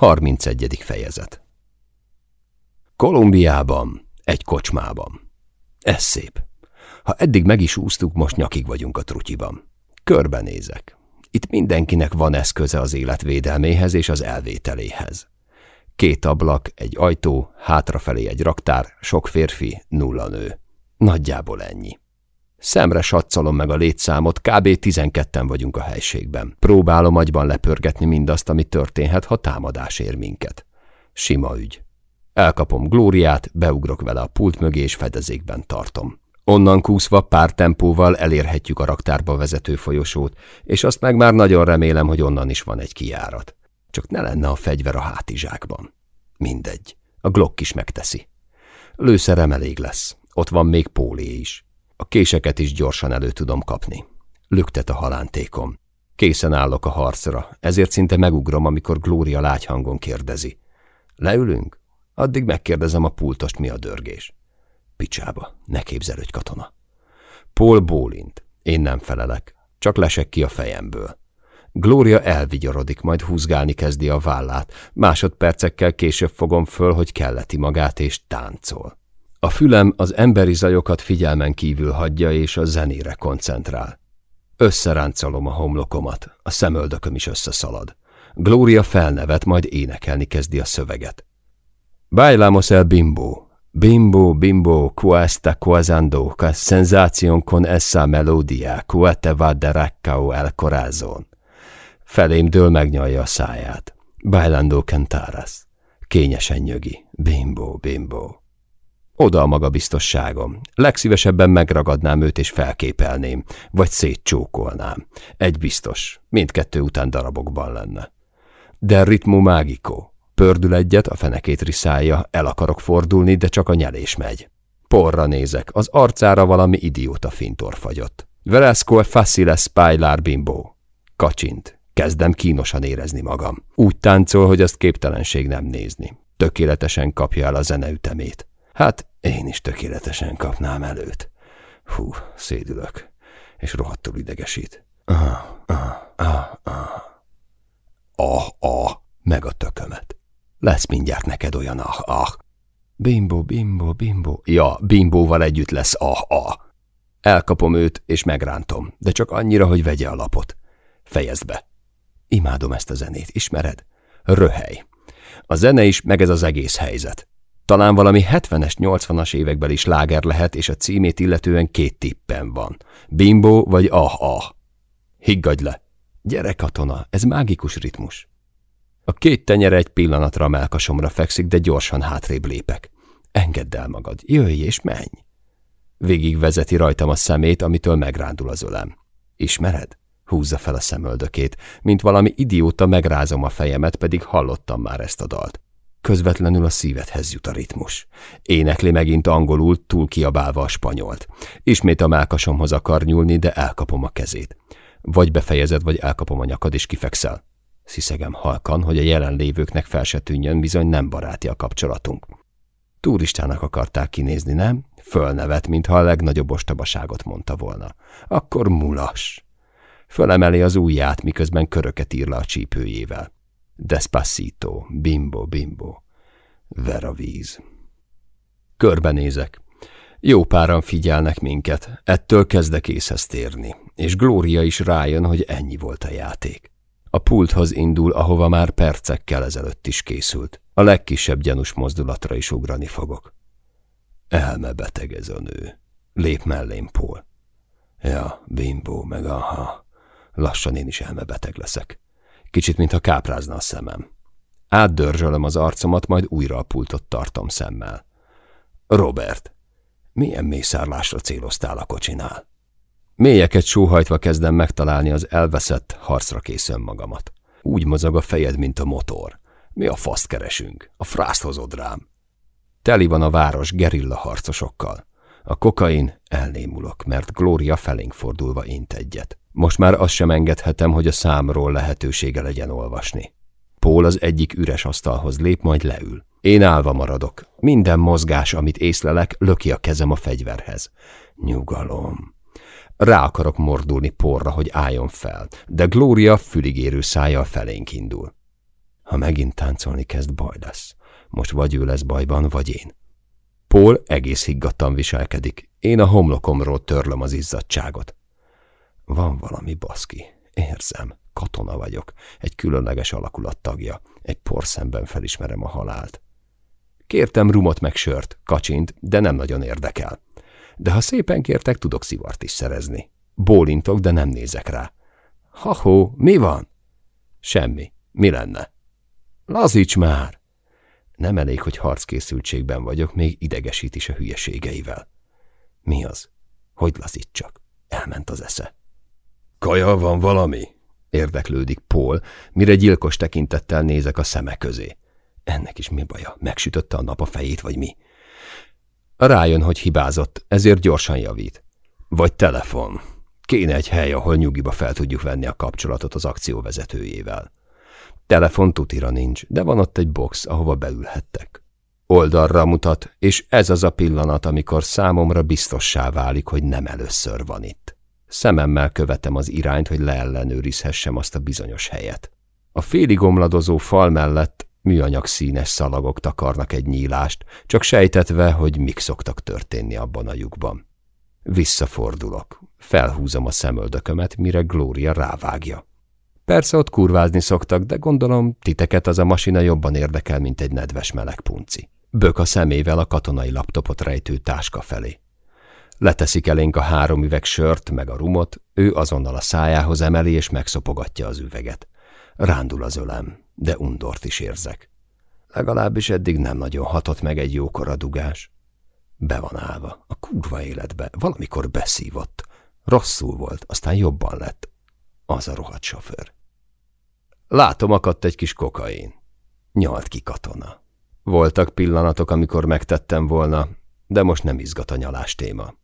31. fejezet Kolumbiában, egy kocsmában. Ez szép. Ha eddig meg is úsztuk, most nyakig vagyunk a trutyiban. Körbenézek. Itt mindenkinek van eszköze az életvédelméhez és az elvételéhez. Két ablak, egy ajtó, hátrafelé egy raktár, sok férfi, nulla nő. Nagyjából ennyi. Szemre satszolom meg a létszámot, kb. 12-en vagyunk a helységben. Próbálom agyban lepörgetni mindazt, ami történhet, ha támadás ér minket. Sima ügy. Elkapom Glóriát, beugrok vele a pult mögé és fedezékben tartom. Onnan kúszva pár tempóval elérhetjük a raktárba vezető folyosót, és azt meg már nagyon remélem, hogy onnan is van egy kijárat. Csak ne lenne a fegyver a hátizsákban. Mindegy. A Glock is megteszi. Lőszerem elég lesz. Ott van még pólé is. A késeket is gyorsan elő tudom kapni. Lüktet a halántékom. Készen állok a harcra, ezért szinte megugrom, amikor Glória lágy hangon kérdezi. Leülünk? Addig megkérdezem a pultost, mi a dörgés. Picsába, ne képzel, hogy katona. Paul bólint. Én nem felelek, csak lesek ki a fejemből. Glória elvigyorodik, majd húzgálni kezdi a vállát. Másodpercekkel később fogom föl, hogy kelleti magát, és táncol. A fülem az emberi zajokat figyelmen kívül hagyja, és a zenére koncentrál. Összeráncolom a homlokomat, a szemöldököm is összeszalad. Glória felnevet, majd énekelni kezdi a szöveget. Bailamos el bimbo, bimbo, bimbo, questa quasando, ca sensazion con essa melodia, qua te va de raccao el corazon. Felém dől megnyalja a száját. Bailando cantaras. Kényesen nyögi. Bimbo, bimbo. Oda a magabiztosságom. Legszívesebben megragadnám őt és felképelném, vagy szétcsókolnám. Egy biztos, mindkettő után darabokban lenne. De ritmu mágikó. Pördül egyet, a fenekét riszálja, el akarok fordulni, de csak a nyelés megy. Porra nézek, az arcára valami idióta fintor fagyott. Velasco facile spailar bimbo. Kacsint. Kezdem kínosan érezni magam. Úgy táncol, hogy azt képtelenség nem nézni. Tökéletesen kapja el a zeneütemét. Hát én is tökéletesen kapnám előtt. Hú, szédülök, és rohadtul idegesít. Ah, ah, ah, ah. Ah, ah, meg a tökömet. Lesz mindjárt neked olyan ah, ah. Bimbo, bimbo, bimbo. Ja, bimbóval együtt lesz ah, ah. Elkapom őt, és megrántom, de csak annyira, hogy vegye a lapot. Fejezd be. Imádom ezt a zenét, ismered? Röhely. A zene is, meg ez az egész helyzet. Talán valami 70-es, 80-as évekbeli sláger lehet, és a címét illetően két tippen van. Bimbo vagy ah-ah. Higgadj le! Gyere, katona, ez mágikus ritmus. A két tenyere egy pillanatra a melkasomra fekszik, de gyorsan hátrébb lépek. Engedd el magad, jöjj és menj! Végig vezeti rajtam a szemét, amitől megrándul az ölem. Ismered? Húzza fel a szemöldökét, mint valami idióta megrázom a fejemet, pedig hallottam már ezt a dalt. Közvetlenül a szívedhez jut a ritmus. Énekli megint angolul, túl kiabálva a spanyolt. Ismét a melkasomhoz akar nyúlni, de elkapom a kezét. Vagy befejezed, vagy elkapom a nyakad, és kifekszel. Sziszegem halkan, hogy a jelenlévőknek fel se tűnjön, bizony nem baráti a kapcsolatunk. Turistának akarták kinézni, nem? Fölnevet, mintha a legnagyobb ostobaságot mondta volna. Akkor mulas. Fölemeli az ujját, miközben köröket ír le a csípőjével. Despacito, bimbo, bimbo. Vera víz. Körbenézek. Jó páran figyelnek minket, ettől kezdek észhez térni, és Glória is rájön, hogy ennyi volt a játék. A pulthoz indul, ahova már percekkel ezelőtt is készült. A legkisebb gyanús mozdulatra is ugrani fogok. Elmebeteg ez a nő. Lép mellém Paul. Ja, bimbo, meg aha. Lassan én is elmebeteg leszek. Kicsit, mintha káprázna a szemem. Átdörzsölöm az arcomat, majd újra a pultot tartom szemmel. Robert, milyen mészárlásra céloztál a kocsinál? Mélyeket sóhajtva kezdem megtalálni az elveszett, harcra készön magamat. Úgy mozog a fejed, mint a motor. Mi a faszt keresünk? A frászt hozod rám. Teli van a város gerilla harcosokkal. A kokain elnémulok, mert Glória felénk fordulva int egyet. Most már azt sem engedhetem, hogy a számról lehetősége legyen olvasni. Pól az egyik üres asztalhoz lép, majd leül. Én állva maradok. Minden mozgás, amit észlelek, löki a kezem a fegyverhez. Nyugalom. Rá akarok mordulni porra, hogy álljon fel, de Glória füligérő szájjal felénk indul. Ha megint táncolni kezd, baj lesz. Most vagy ő lesz bajban, vagy én. Paul egész higgadtan viselkedik. Én a homlokomról törlöm az izzadságot. Van valami baszki. Érzem. Katona vagyok. Egy különleges alakulat tagja. Egy porszemben felismerem a halált. Kértem rumot meg sört, kacsint, de nem nagyon érdekel. De ha szépen kértek, tudok szivart is szerezni. Bólintok, de nem nézek rá. Ha-hó, mi van? Semmi. Mi lenne? Lazíts már! Nem elég, hogy harckészültségben vagyok, még idegesít is a hülyeségeivel. Mi az? Hogy lazítsak? Elment az esze. Kaja van valami? Érdeklődik Paul, mire gyilkos tekintettel nézek a szeme közé. Ennek is mi baja? Megsütötte a nap a fejét, vagy mi? Rájön, hogy hibázott, ezért gyorsan javít. Vagy telefon. Kéne egy hely, ahol nyugiba fel tudjuk venni a kapcsolatot az akció vezetőjével. Telefon tutira nincs, de van ott egy box, ahova beülhettek. Oldalra mutat, és ez az a pillanat, amikor számomra biztossá válik, hogy nem először van itt. Szememmel követem az irányt, hogy leellenőrizhessem azt a bizonyos helyet. A félig omladozó fal mellett műanyag színes szalagok takarnak egy nyílást, csak sejtetve, hogy mik szoktak történni abban a lyukban. Visszafordulok, felhúzom a szemöldökömet, mire Glória rávágja. Persze ott kurvázni szoktak, de gondolom titeket az a masina jobban érdekel, mint egy nedves meleg punci. Bök a szemével a katonai laptopot rejtő táska felé. Leteszik elénk a három üveg sört, meg a rumot, ő azonnal a szájához emeli és megszopogatja az üveget. Rándul az ölem, de undort is érzek. Legalábbis eddig nem nagyon hatott meg egy jókora dugás. Be van állva, a kurva életbe, valamikor beszívott. Rosszul volt, aztán jobban lett. Az a rohadt sofőr. Látom, akadt egy kis kokain. Nyalt ki katona. Voltak pillanatok, amikor megtettem volna, de most nem izgat a nyalás téma.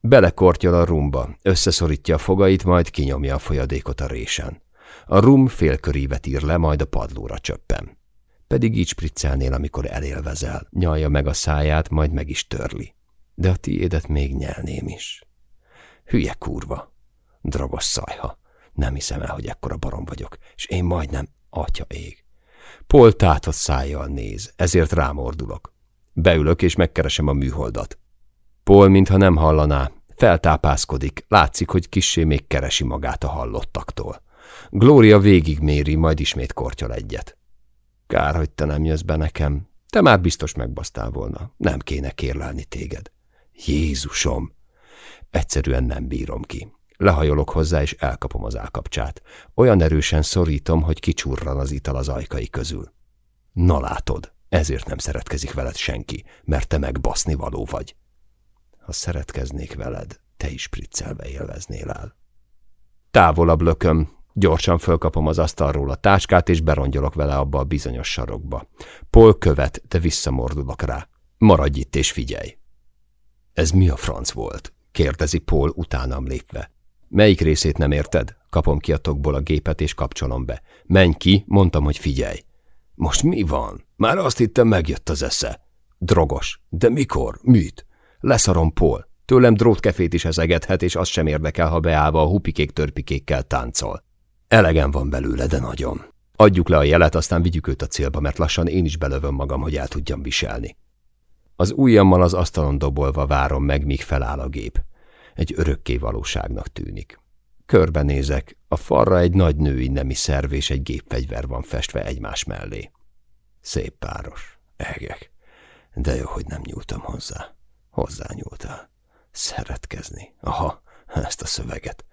Belekortyol a rumba, összeszorítja a fogait, majd kinyomja a folyadékot a résen. A rum félkörívet ír le, majd a padlóra csöppen. Pedig így spriccelnél, amikor elélvezel. Nyalja meg a száját, majd meg is törli. De a tiédet még nyelném is. Hülye kurva. Dragos szajha. Nem hiszem el, hogy ekkora barom vagyok, és én majdnem, atya ég. Pol tátott szájjal néz, ezért rámordulok. Beülök, és megkeresem a műholdat. Pol, mintha nem hallaná, feltápászkodik, látszik, hogy kissé még keresi magát a hallottaktól. Glória végigméri, majd ismét kortyol egyet. Kár, hogy te nem jössz be nekem. Te már biztos megbasztál volna. Nem kéne kérlelni téged. Jézusom! Egyszerűen nem bírom ki. Lehajolok hozzá, és elkapom az állkapcsát. Olyan erősen szorítom, hogy kicsurran az ital az ajkai közül. Na látod, ezért nem szeretkezik veled senki, mert te megbaszni való vagy. Ha szeretkeznék veled, te is priccelve élveznél el. Távolabb lököm, gyorsan fölkapom az asztalról a táskát, és berongyolok vele abba a bizonyos sarokba. Pol követ, de visszamordulok rá. Maradj itt és figyelj! Ez mi a franc volt? kérdezi Paul utánam lépve. Melyik részét nem érted? Kapom ki a tokból a gépet és kapcsolom be. Menj ki, mondtam, hogy figyelj. Most mi van? Már azt hittem megjött az esze. Drogos. De mikor? Mit? Leszarom, Paul. Tőlem drótkefét is ezegethet, és az sem érdekel, ha beállva a hupikék-törpikékkel táncol. Elegem van belőle, de nagyon. Adjuk le a jelet, aztán vigyük őt a célba, mert lassan én is belövöm magam, hogy el tudjam viselni. Az ujjammal az asztalon dobolva várom meg, míg feláll a gép egy örökké valóságnak tűnik. Körbenézek, a falra egy nagy női nemi szerv és egy gépfegyver van festve egymás mellé. Szép páros, egek, de jó, hogy nem nyúltam hozzá. Hozzá nyúltál. Szeretkezni. Aha, ezt a szöveget.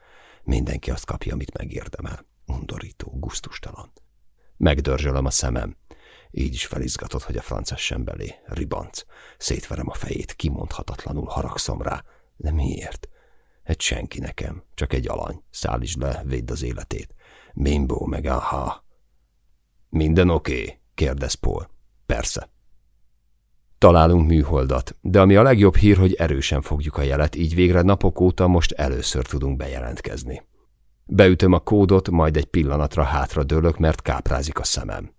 Mindenki azt kapja, amit megérdemel. Undorító, guztustalan. Megdörzsölöm a szemem. Így is felizgatott, hogy a francesz sem belé. Ribanc. Szétverem a fejét, kimondhatatlanul haragszom rá. De miért? Egy senki nekem, csak egy alany. Szállítsd le, védd az életét. Bimbo meg aha. Minden oké? Okay? kérdez Paul. Persze. Találunk műholdat, de ami a legjobb hír, hogy erősen fogjuk a jelet, így végre napok óta most először tudunk bejelentkezni. Beütöm a kódot, majd egy pillanatra hátra dőlök, mert káprázik a szemem.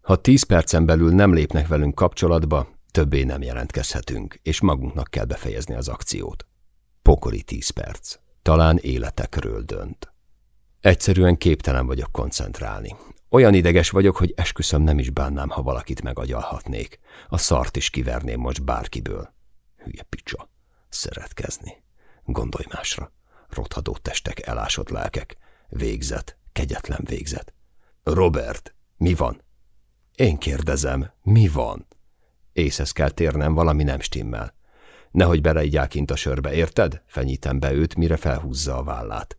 Ha tíz percen belül nem lépnek velünk kapcsolatba, többé nem jelentkezhetünk, és magunknak kell befejezni az akciót. Pokoli tíz perc. Talán életekről dönt. Egyszerűen képtelen vagyok koncentrálni. Olyan ideges vagyok, hogy esküszöm nem is bánnám, ha valakit megagyalhatnék. A szart is kiverném most bárkiből. Hülye picsa. Szeretkezni. Gondolj másra. Rothadó testek, elásott lelkek. Végzet. Kegyetlen végzet. Robert, mi van? Én kérdezem, mi van? Észhez kell térnem, valami nem stimmel. Nehogy beleigyál kint a sörbe, érted? Fenyítem be őt, mire felhúzza a vállát.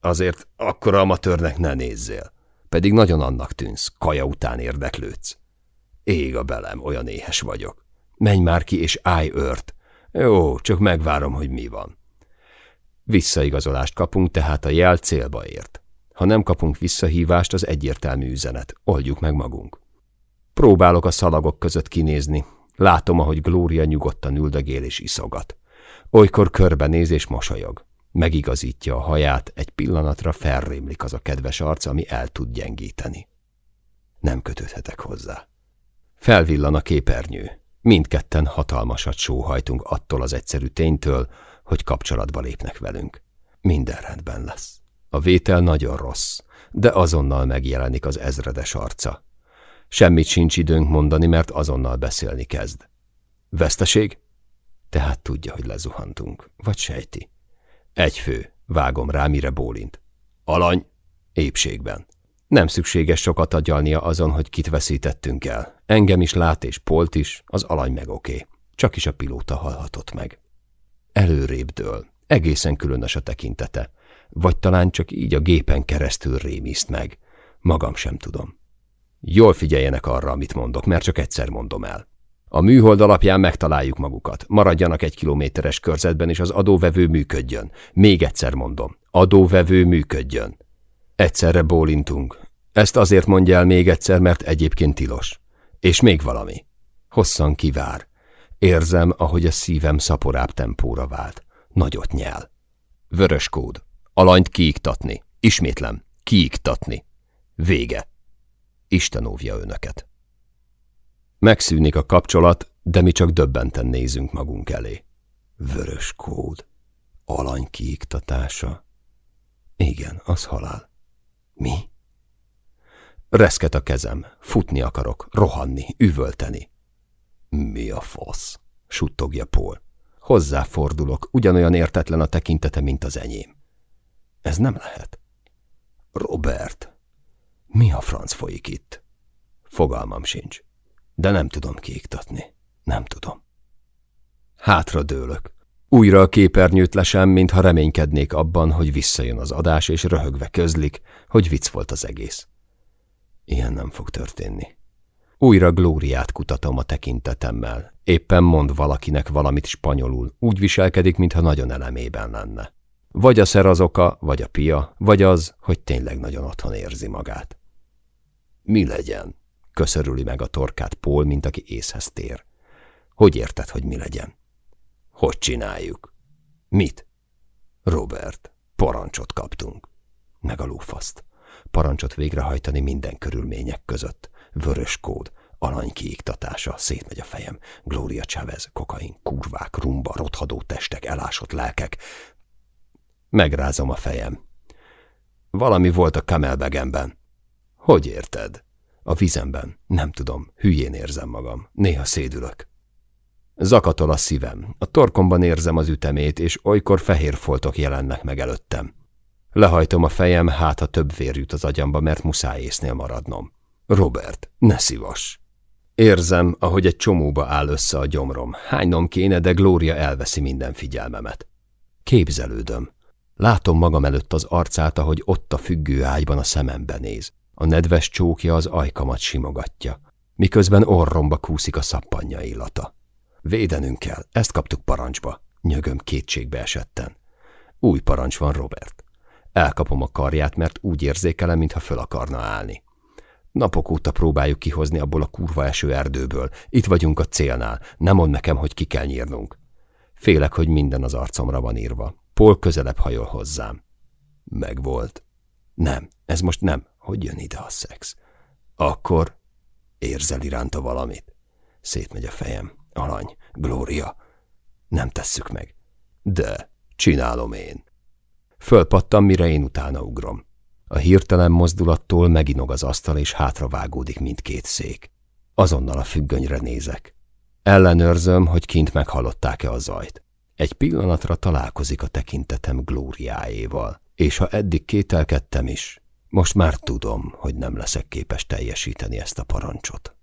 Azért akkora amatőrnek ne nézzél. Pedig nagyon annak tűnsz, kaja után érdeklődsz. Ég a belem, olyan éhes vagyok. Menj már ki és állj ört. Jó, csak megvárom, hogy mi van. Visszaigazolást kapunk, tehát a jel célba ért. Ha nem kapunk visszahívást, az egyértelmű üzenet. Oldjuk meg magunk. Próbálok a szalagok között kinézni. Látom, ahogy Glória nyugodtan üldögél és iszogat. Olykor körbenéz és mosolyog. Megigazítja a haját, egy pillanatra felrémlik az a kedves arc, ami el tud gyengíteni. Nem kötődhetek hozzá. Felvillan a képernyő. Mindketten hatalmasat sóhajtunk attól az egyszerű ténytől, hogy kapcsolatba lépnek velünk. Minden rendben lesz. A vétel nagyon rossz, de azonnal megjelenik az ezredes arca. Semmit sincs időnk mondani, mert azonnal beszélni kezd. Veszteség? Tehát tudja, hogy lezuhantunk. Vagy sejti. Egy fő. Vágom rá, mire bólint. Alany? Épségben. Nem szükséges sokat agyalnia azon, hogy kit veszítettünk el. Engem is lát, és Polt is, az alany meg oké. Csak is a pilóta hallhatott meg. Előrébb dől. Egészen különös a tekintete. Vagy talán csak így a gépen keresztül rémiszt meg. Magam sem tudom. Jól figyeljenek arra, amit mondok, mert csak egyszer mondom el. A műhold alapján megtaláljuk magukat. Maradjanak egy kilométeres körzetben, és az adóvevő működjön. Még egyszer mondom. Adóvevő működjön. Egyszerre bólintunk. Ezt azért mondja el még egyszer, mert egyébként tilos. És még valami. Hosszan kivár. Érzem, ahogy a szívem szaporább tempóra vált. Nagyot nyel. Vörös kód. Alanyt kiiktatni. Ismétlem. Kiiktatni. Vége. Isten óvja önöket. Megszűnik a kapcsolat, de mi csak döbbenten nézünk magunk elé. Vörös kód. Alany kiiktatása. Igen, az halál. Mi? Reszket a kezem. Futni akarok, rohanni, üvölteni. Mi a fasz? suttogja Paul. Hozzáfordulok, ugyanolyan értetlen a tekintete, mint az enyém. Ez nem lehet. Robert, mi a franc folyik itt? Fogalmam sincs, de nem tudom kiiktatni. Nem tudom. Hátra dőlök. Újra a képernyőt lesem, mintha reménykednék abban, hogy visszajön az adás, és röhögve közlik, hogy vicc volt az egész. Ilyen nem fog történni. Újra Glóriát kutatom a tekintetemmel. Éppen mond valakinek valamit spanyolul, úgy viselkedik, mintha nagyon elemében lenne. Vagy a szer az oka, vagy a pia, vagy az, hogy tényleg nagyon otthon érzi magát. Mi legyen? Köszörüli meg a torkát Paul, mint aki észhez tér. Hogy érted, hogy mi legyen? Hogy csináljuk? Mit? Robert, parancsot kaptunk. Meg a lófaszt. Parancsot végrehajtani minden körülmények között. Vörös kód, alany kiiktatása, szétmegy a fejem. Gloria Chavez, kokain, kurvák, rumba, rothadó testek, elásott lelkek. Megrázom a fejem. Valami volt a kamelbegemben. Hogy érted? A vizemben. Nem tudom. Hülyén érzem magam. Néha szédülök. Zakatol a szívem. A torkomban érzem az ütemét, és olykor fehér foltok jelennek meg előttem. Lehajtom a fejem, hát ha több vér jut az agyamba, mert muszáj észnél maradnom. Robert, ne szívas! Érzem, ahogy egy csomóba áll össze a gyomrom. Hánynom kéne, de Glória elveszi minden figyelmemet. Képzelődöm. Látom magam előtt az arcát, ahogy ott a függő ágyban a szemembe néz. A nedves csókja az ajkamat simogatja, miközben orromba kúszik a szappanja illata. Védenünk kell, ezt kaptuk parancsba, nyögöm kétségbe esetten. Új parancs van, Robert. Elkapom a karját, mert úgy érzékelem, mintha föl akarna állni. Napok óta próbáljuk kihozni abból a kurva eső erdőből. Itt vagyunk a célnál. Nem mond nekem, hogy ki kell nyírnunk. Félek, hogy minden az arcomra van írva. Pol közelebb hajol hozzám. Megvolt. Nem, ez most nem. Hogy jön ide a szex? Akkor érzel iránta valamit. Szétmegy a fejem. Alany, Glória. Nem tesszük meg. De, csinálom én. Fölpattam, mire én utána ugrom. A hirtelen mozdulattól meginog az asztal, és hátravágódik mindkét szék. Azonnal a függönyre nézek. Ellenőrzöm, hogy kint meghallották-e a zajt. Egy pillanatra találkozik a tekintetem glóriájéval, és ha eddig kételkedtem is, most már tudom, hogy nem leszek képes teljesíteni ezt a parancsot.